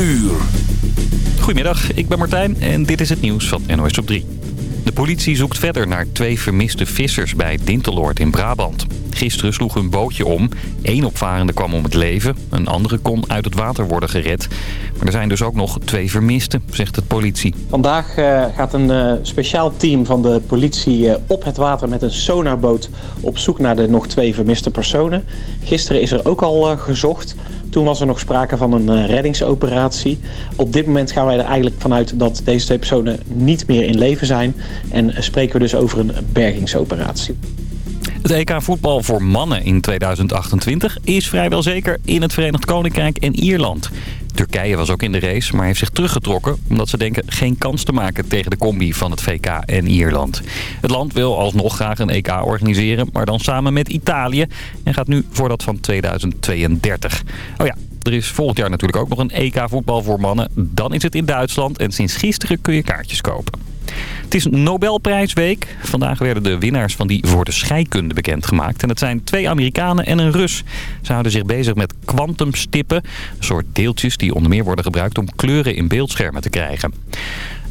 uur. Goedemiddag, ik ben Martijn en dit is het nieuws van NOS op 3. De politie zoekt verder naar twee vermiste vissers bij Dinteloord in Brabant. Gisteren sloeg een bootje om. Eén opvarende kwam om het leven. Een andere kon uit het water worden gered. Maar er zijn dus ook nog twee vermisten, zegt de politie. Vandaag uh, gaat een uh, speciaal team van de politie uh, op het water met een sonarboot op zoek naar de nog twee vermiste personen. Gisteren is er ook al gezocht. Toen was er nog sprake van een reddingsoperatie. Op dit moment gaan wij er eigenlijk vanuit dat deze twee personen niet meer in leven zijn. En spreken we dus over een bergingsoperatie. Het EK voetbal voor mannen in 2028 is vrijwel zeker in het Verenigd Koninkrijk en Ierland. Turkije was ook in de race, maar heeft zich teruggetrokken... omdat ze denken geen kans te maken tegen de combi van het VK en Ierland. Het land wil alsnog graag een EK organiseren, maar dan samen met Italië... en gaat nu voor dat van 2032. Oh ja, er is volgend jaar natuurlijk ook nog een EK voetbal voor mannen. Dan is het in Duitsland en sinds gisteren kun je kaartjes kopen. Het is Nobelprijsweek. Vandaag werden de winnaars van die voor de scheikunde bekendgemaakt. En het zijn twee Amerikanen en een Rus. Ze houden zich bezig met kwantumstippen. Een soort deeltjes die onder meer worden gebruikt om kleuren in beeldschermen te krijgen.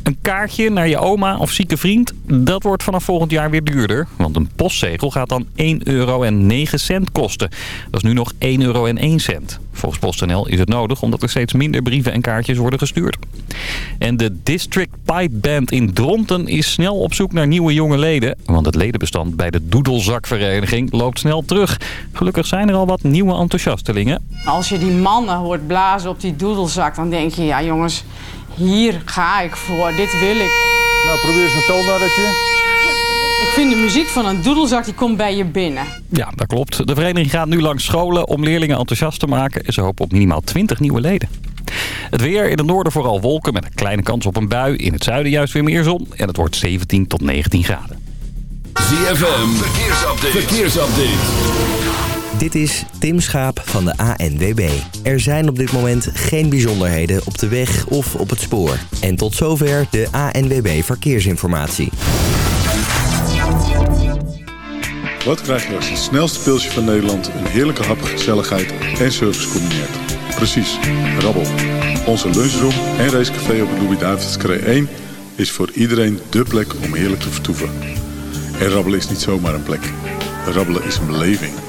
Een kaartje naar je oma of zieke vriend, dat wordt vanaf volgend jaar weer duurder. Want een postzegel gaat dan 1,09 euro kosten. Dat is nu nog 1,01 euro. Volgens PostNL is het nodig omdat er steeds minder brieven en kaartjes worden gestuurd. En de District Pipe Band in Dronten is snel op zoek naar nieuwe jonge leden. Want het ledenbestand bij de Doedelzakvereniging loopt snel terug. Gelukkig zijn er al wat nieuwe enthousiastelingen. Als je die mannen hoort blazen op die doedelzak, dan denk je, ja jongens, hier ga ik voor, dit wil ik. Nou, probeer eens een toonladdertje. Ik vind de muziek van een doedelzak, die komt bij je binnen. Ja, dat klopt. De vereniging gaat nu langs scholen om leerlingen enthousiast te maken. En ze hopen op minimaal 20 nieuwe leden. Het weer in het noorden vooral wolken met een kleine kans op een bui. In het zuiden juist weer meer zon. En het wordt 17 tot 19 graden. ZFM, verkeersupdate. verkeersupdate. Dit is Tim Schaap van de ANWB. Er zijn op dit moment geen bijzonderheden op de weg of op het spoor. En tot zover de ANWB Verkeersinformatie. Wat krijg je als het snelste pilsje van Nederland... een heerlijke hap, gezelligheid en service combineert? Precies, rabbel. Onze lunchroom en racecafé op het Louis-David's 1... is voor iedereen dé plek om heerlijk te vertoeven. En rabbelen is niet zomaar een plek. Rabbelen is een beleving.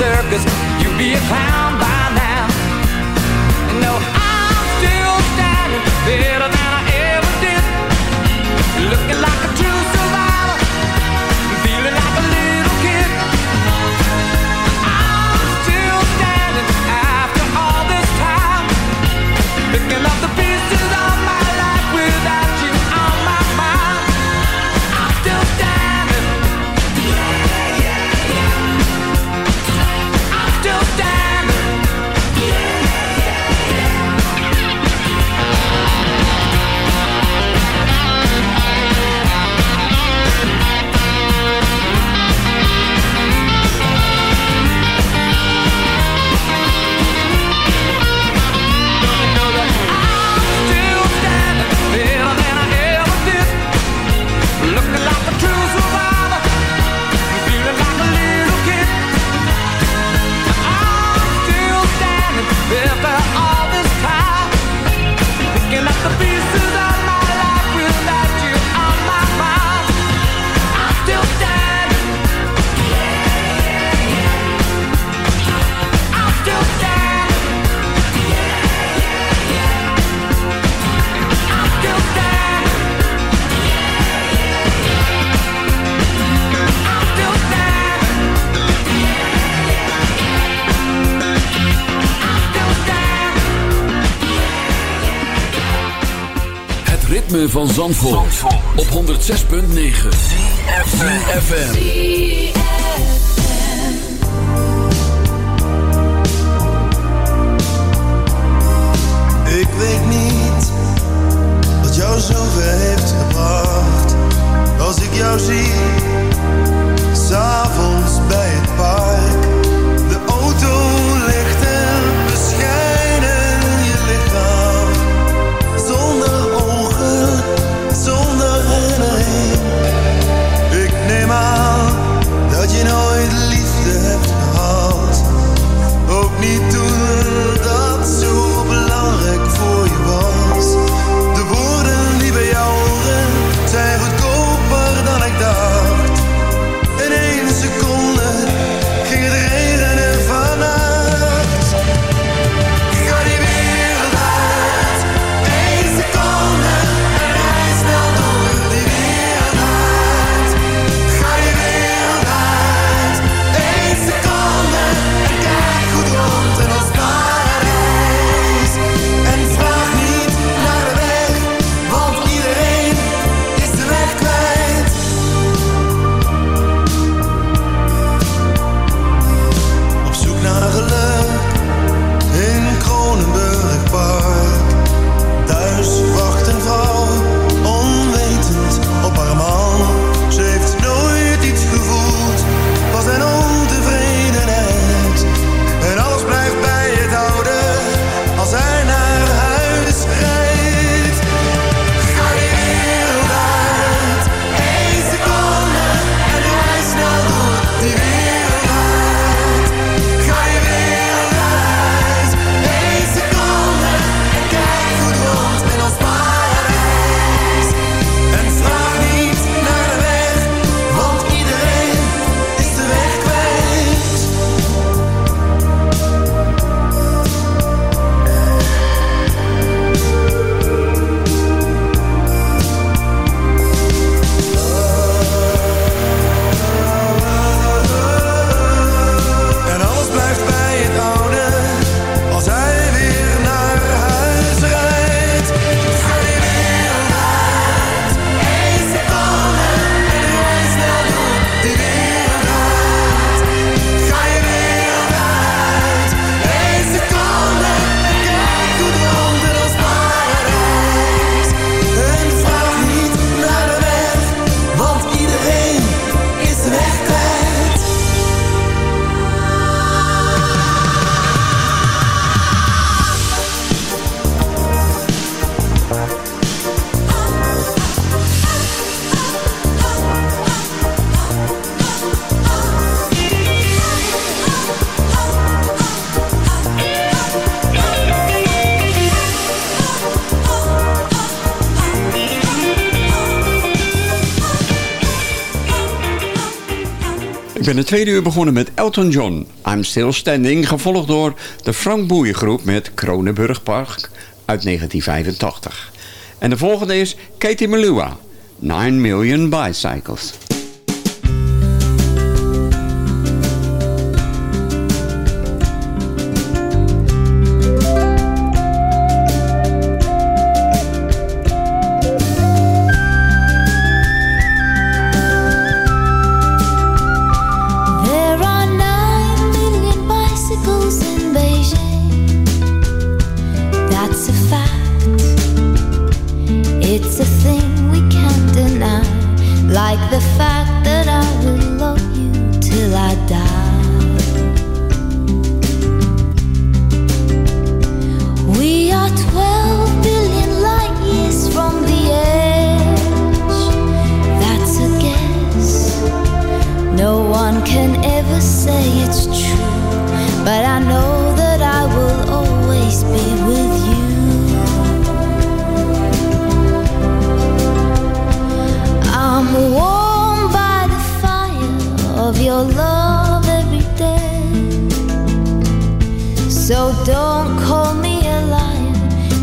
Circus, Zandvoort, op 106.9 het tweede uur begonnen met Elton John, I'm Still Standing, gevolgd door de Frank Boeien groep met Kronenburg Park uit 1985. En de volgende is Katie Melua, 9 Million Bicycles.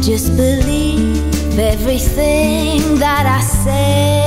Just believe everything that I say.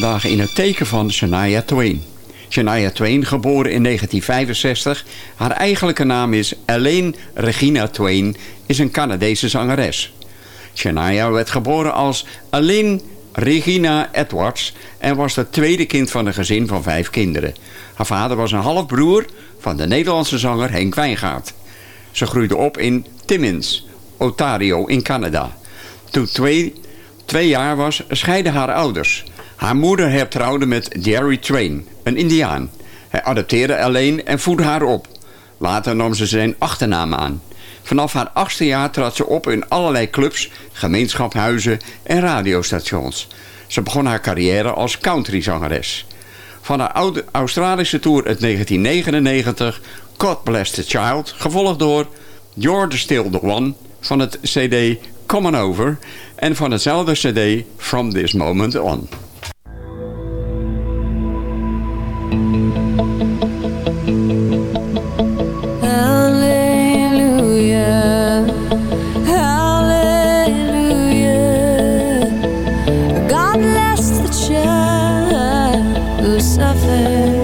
vandaag in het teken van Shania Twain. Shania Twain, geboren in 1965. Haar eigenlijke naam is Elaine Regina Twain, is een Canadese zangeres. Shania werd geboren als Elaine Regina Edwards en was het tweede kind van een gezin van vijf kinderen. Haar vader was een halfbroer van de Nederlandse zanger Henk Wijngaard. Ze groeide op in Timmins, Ontario in Canada. Toen twee, twee jaar was, scheiden haar ouders. Haar moeder hertrouwde met Jerry Twain, een indiaan. Hij adopteerde alleen en voedde haar op. Later nam ze zijn achternaam aan. Vanaf haar achtste jaar trad ze op in allerlei clubs, gemeenschapshuizen en radiostations. Ze begon haar carrière als countryzangeres. Van haar oude Australische tour uit 1999, God Bless the Child, gevolgd door You're Still the One van het cd Come On Over en van hetzelfde cd From This Moment On. suffer.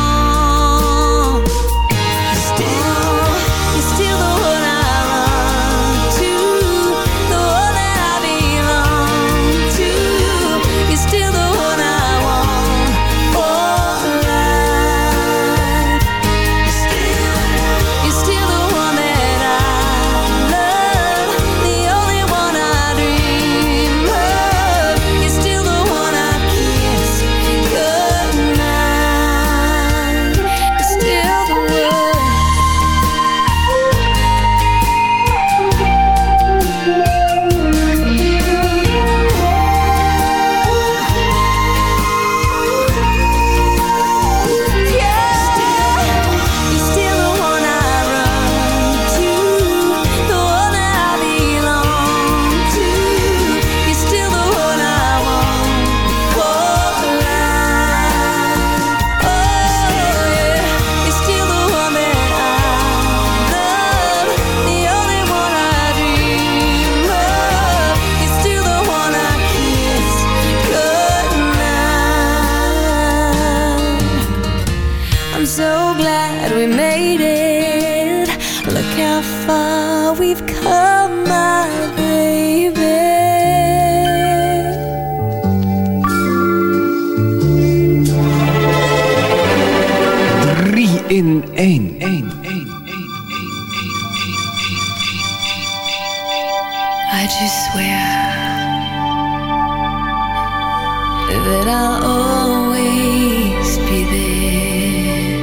that I'll always be there.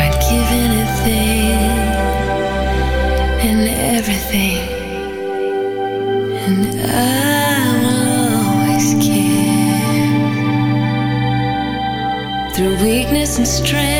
I'd give anything and everything, and I will always care through weakness and strength.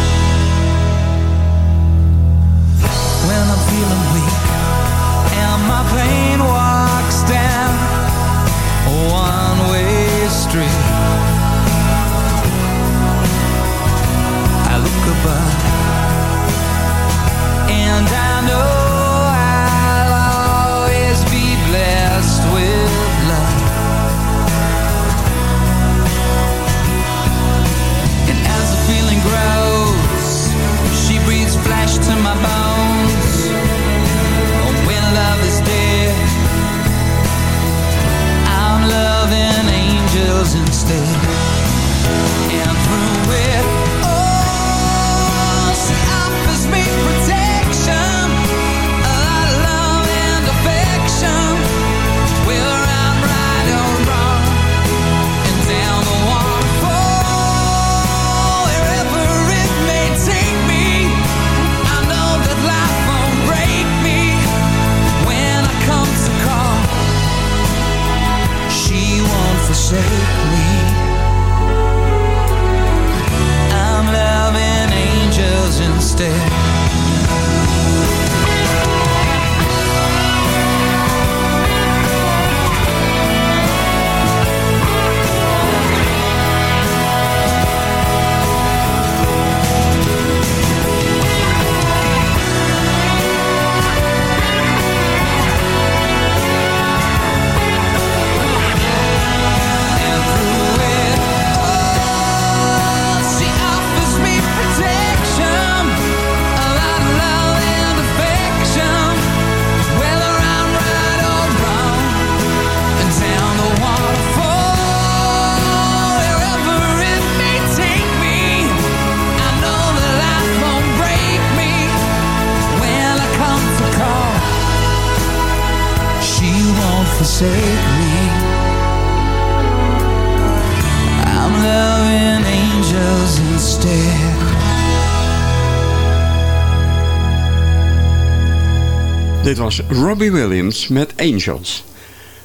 Robbie Williams met Angels.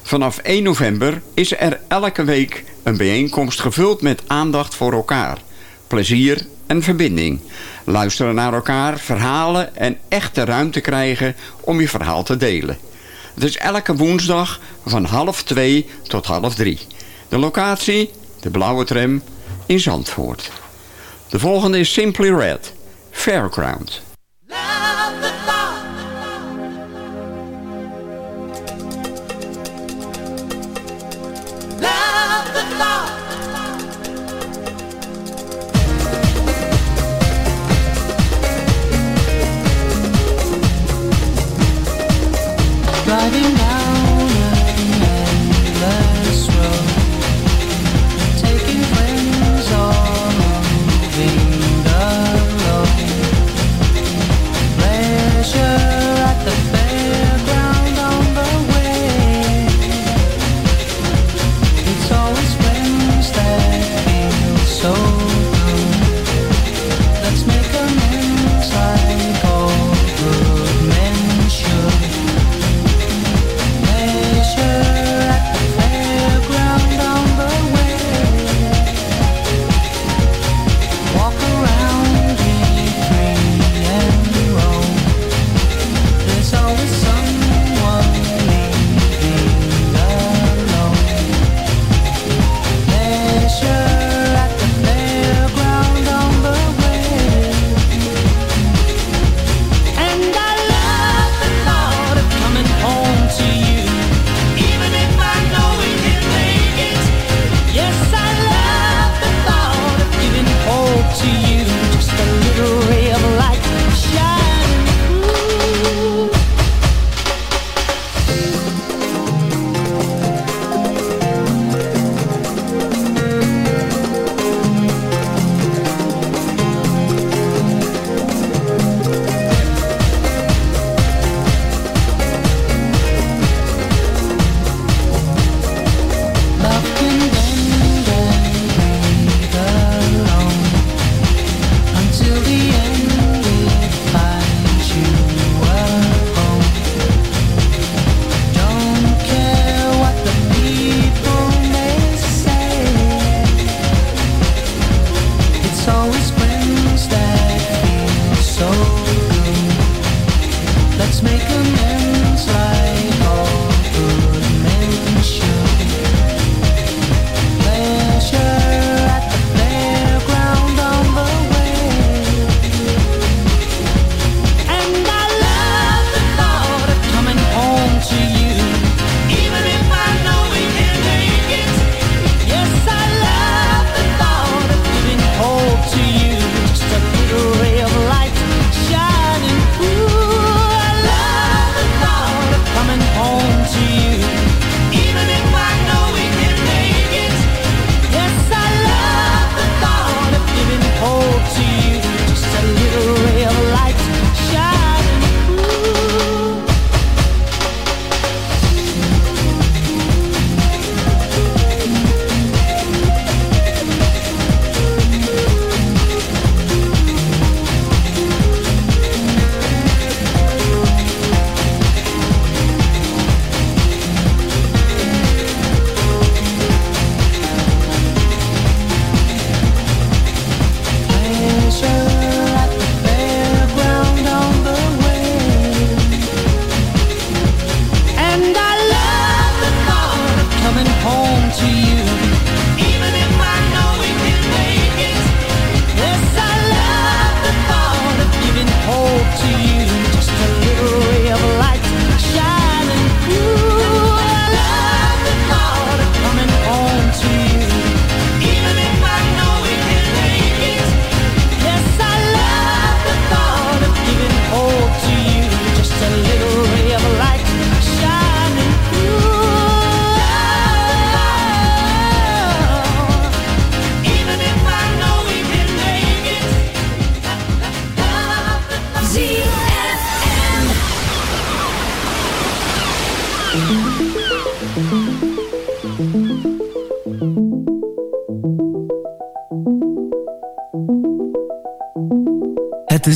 Vanaf 1 november is er elke week een bijeenkomst gevuld met aandacht voor elkaar, plezier en verbinding. Luisteren naar elkaar, verhalen en echte ruimte krijgen om je verhaal te delen. Het is elke woensdag van half 2 tot half 3. De locatie, de blauwe tram in Zandvoort. De volgende is Simply Red, Fairground.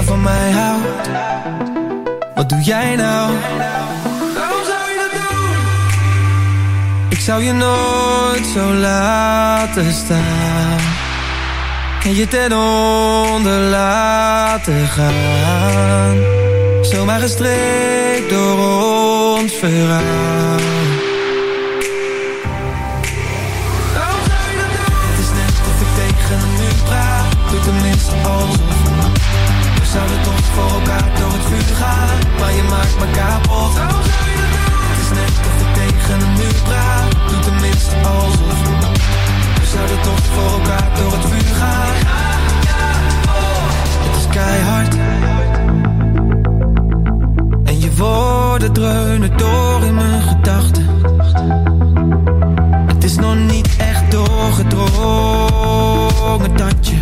Van mij houdt Wat doe jij nou? Waarom zou je dat doen? Ik zou je nooit zo laten staan En je ten onder laten gaan Zomaar gestreekt door ons verhaal me kapot Het is net of ik tegen een muur praat Doe tenminste alsof We zouden toch voor elkaar door het vuur gaan. Het is keihard. En je woorden dreunen door in mijn gedachten. Het is nog niet echt doorgedrongen dat je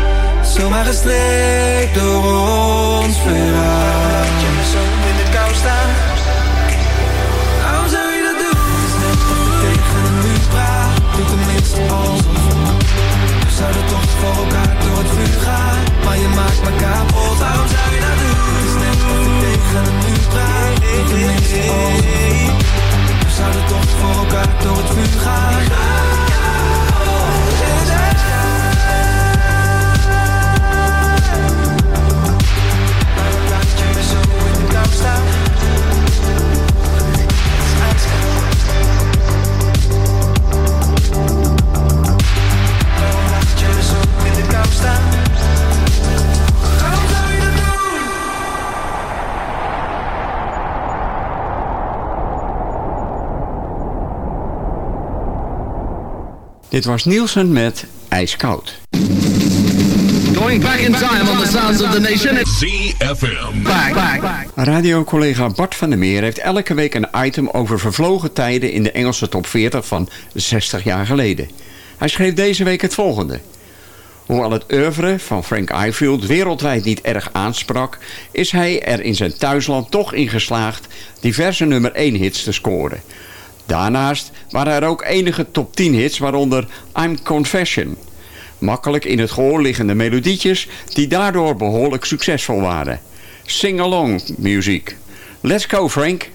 Zomaar gestreekt door ons verhaal. Je me zo in de kou staan. Waarom zou je dat doen? Het is net of ik tegen een muur praat Doe tenminste alsof We zouden toch voor elkaar door het vuur gaan Maar je maakt me kapot. Waarom zou je dat doen? Het is net of ik tegen een muur praat Doe tenminste alsof We zouden toch voor elkaar door het vuur gaan Dit was Nielsen met IJskoud. Going back in time on the sounds of the nation. ZFM. Back, back. Radiocollega Bart van der Meer heeft elke week een item over vervlogen tijden in de Engelse top 40 van 60 jaar geleden. Hij schreef deze week het volgende. Hoewel het oeuvre van Frank Ifield wereldwijd niet erg aansprak... is hij er in zijn thuisland toch in geslaagd diverse nummer 1 hits te scoren. Daarnaast waren er ook enige top 10 hits, waaronder I'm Confession. Makkelijk in het gehoor liggende melodietjes die daardoor behoorlijk succesvol waren. Sing-along muziek. Let's go Frank!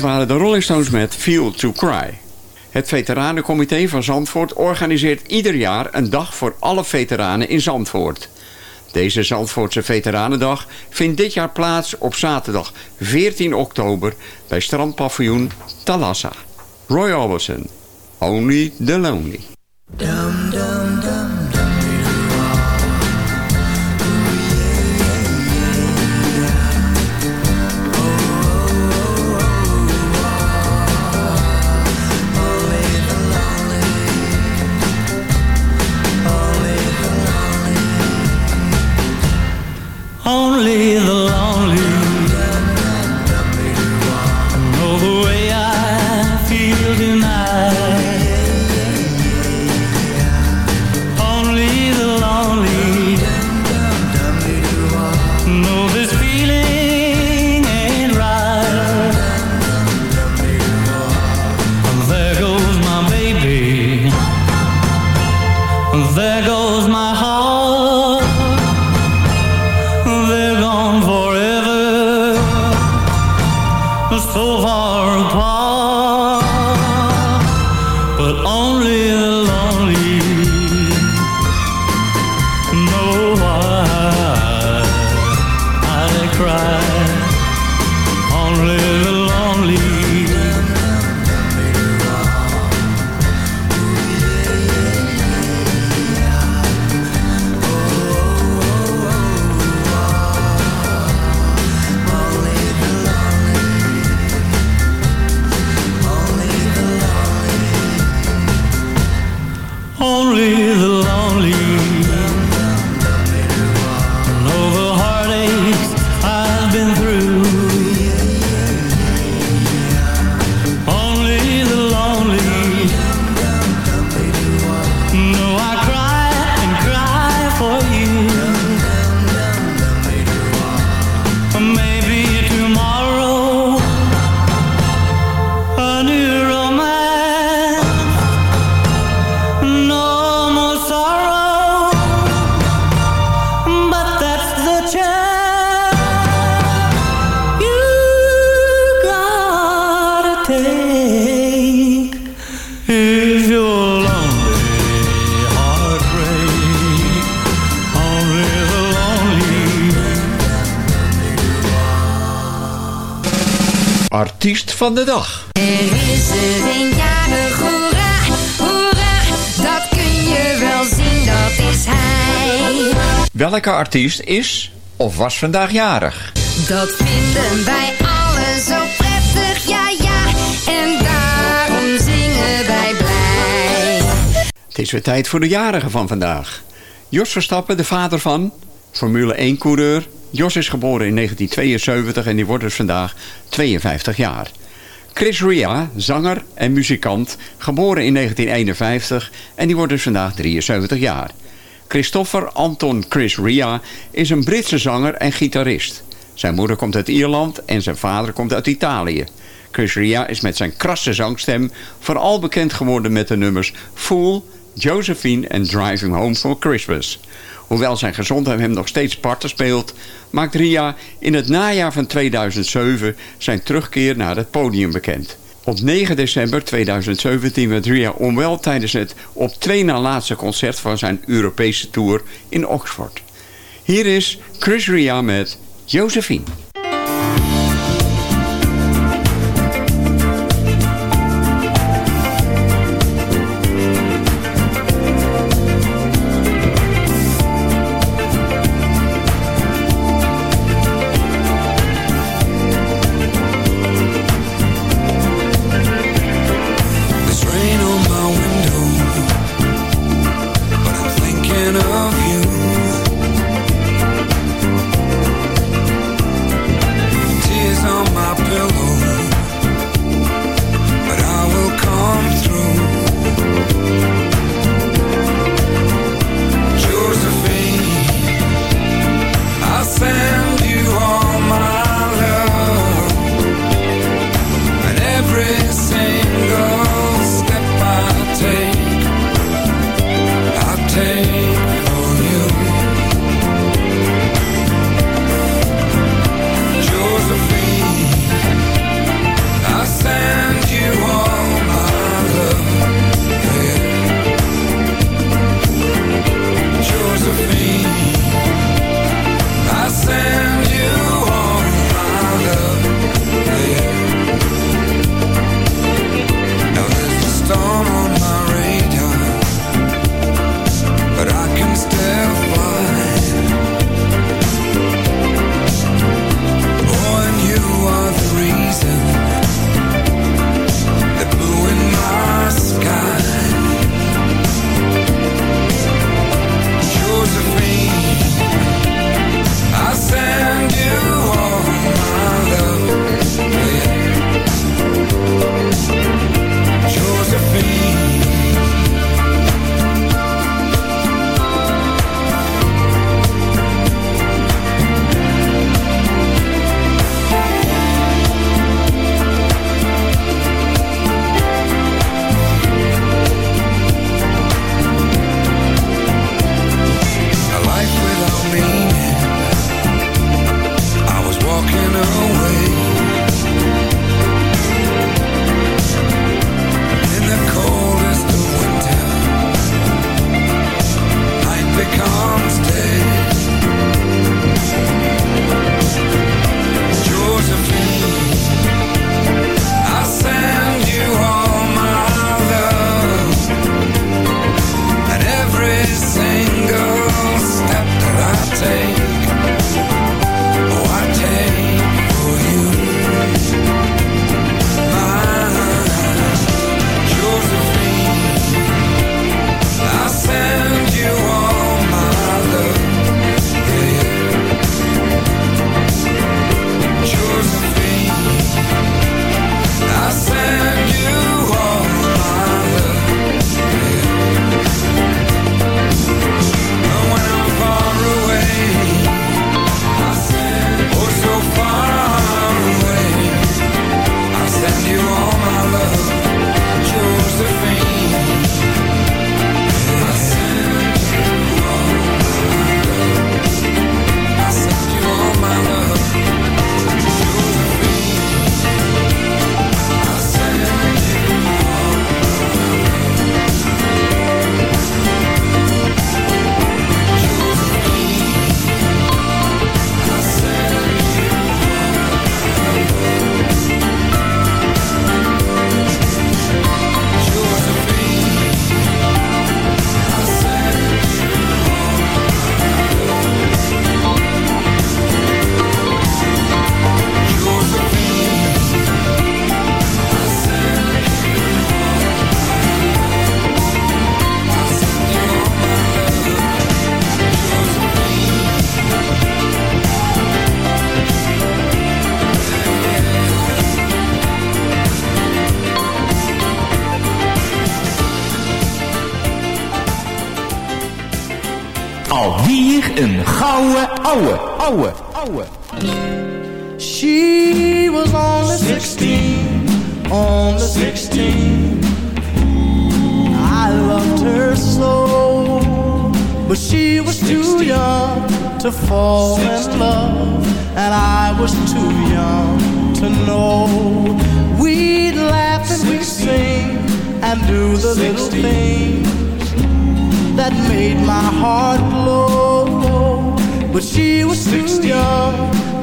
Dit waren de Rolling Stones met Feel to Cry. Het Veteranencomité van Zandvoort organiseert ieder jaar een dag voor alle veteranen in Zandvoort. Deze Zandvoortse Veteranendag vindt dit jaar plaats op zaterdag 14 oktober bij strandpaviljoen Talassa. Roy Orbison, Only the Lonely. Cry. Only van de dag. Er is er een jarig, hoera, hoera, dat kun je wel zien, dat is hij. Welke artiest is of was vandaag jarig? Dat vinden wij allen zo prettig, ja ja, en daarom zingen wij blij. Het is weer tijd voor de jarigen van vandaag. Jos Verstappen, de vader van Formule 1-coureur. Jos is geboren in 1972 en die wordt dus vandaag 52 jaar. Chris Ria, zanger en muzikant, geboren in 1951 en die wordt dus vandaag 73 jaar. Christopher Anton Chris Ria is een Britse zanger en gitarist. Zijn moeder komt uit Ierland en zijn vader komt uit Italië. Chris Ria is met zijn krasse zangstem vooral bekend geworden met de nummers Fool, Josephine en Driving Home for Christmas. Hoewel zijn gezondheid hem nog steeds parten speelt, maakt Ria in het najaar van 2007 zijn terugkeer naar het podium bekend. Op 9 december 2017 werd Ria onwel tijdens het op twee na laatste concert van zijn Europese tour in Oxford. Hier is Chris Ria met Josephine.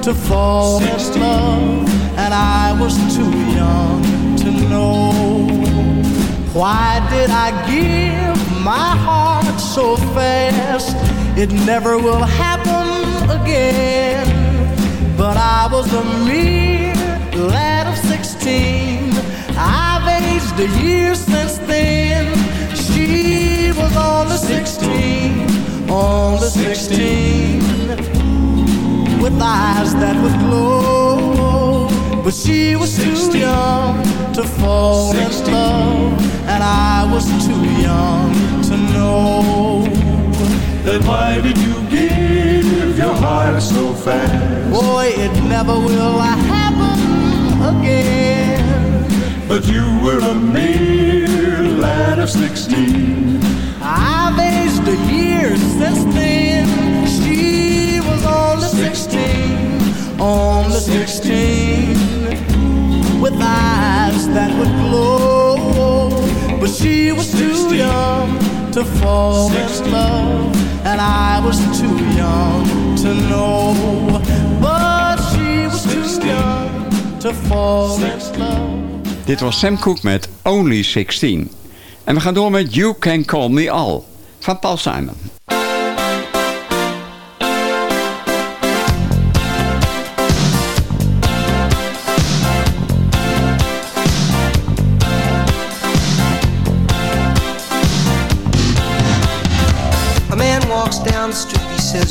To fall in love, and I was too young to know. Why did I give my heart so fast? It never will happen again. But I was a mere lad of 16. I've aged a year since then. She was only 16, only 16 with eyes that would glow. But she was too young to fall in love, and I was too young to know. Then why did you give your heart so fast? Boy, it never will happen again. But you were a mere lad of 16. I've aged a year since then. She was only 16, only 16, with eyes that would glow. But she was too young to fall in love, and I was too young to know. But she was too young to fall in love. Dit was Sam Cooke met Only 16. En we gaan door met You Can Call Me All van Paul Simon.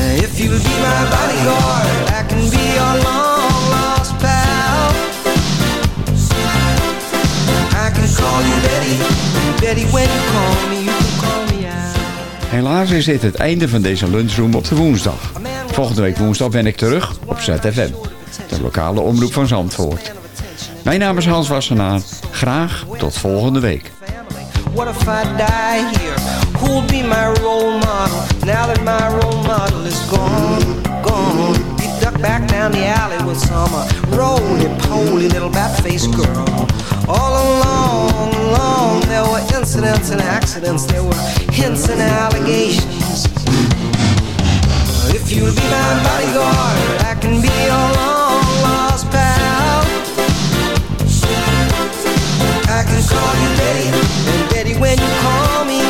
If you'll be my bodyguard, I can be your long lost pal. I can call you Betty, and Betty, when you call me, you can call me out. Helaas is dit het einde van deze lunchroom op de woensdag. Volgende week woensdag ben ik terug op ZFM, de lokale omroep van Zandvoort. Mijn naam is Hans Wassenaar. Graag tot volgende week. What if I die here? Who'll be my role model now that my role model is gone? Gone. He ducked back down the alley with some uh, roly-poly little bat-faced girl. All along, along, there were incidents and accidents. There were hints and allegations. If you'll be my bodyguard, I can be your long-lost pal. I can call you Betty, and Betty, when you call me,